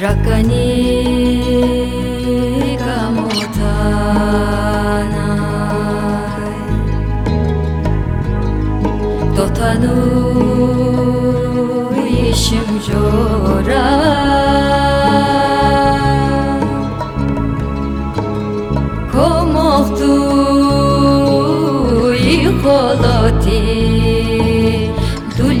Rakani kamotanai Dotanu ishim jora. Komoktu ikoloti. Dul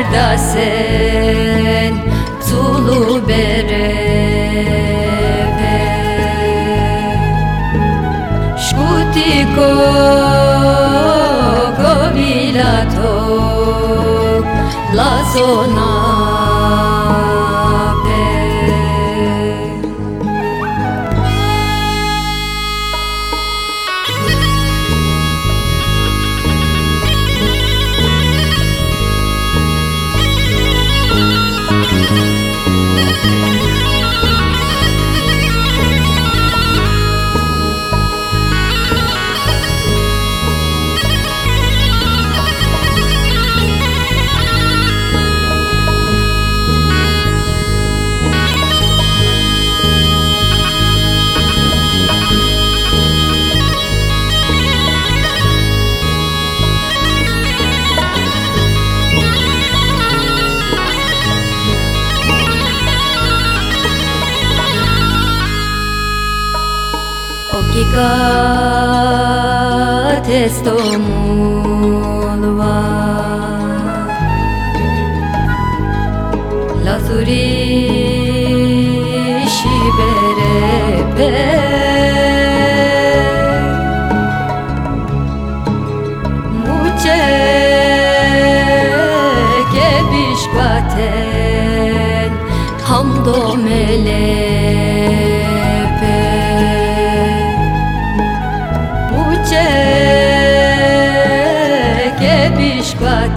terdasen Tulu bereve Shkutiko govilato La zona Okikat estomulva Lazuri shiberepe Muce gebişkaten Hamdo melepe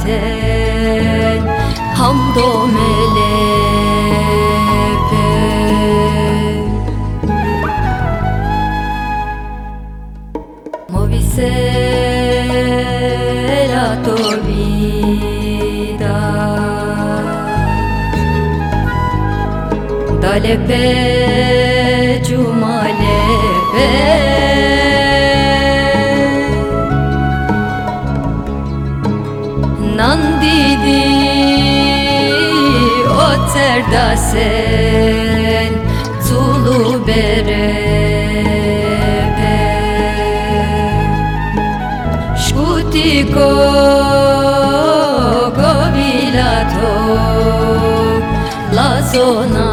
gebişkaten Hamdo melepe Movisera tu vida. Dale terdasen Zulu berebe Shkutiko govilato La zona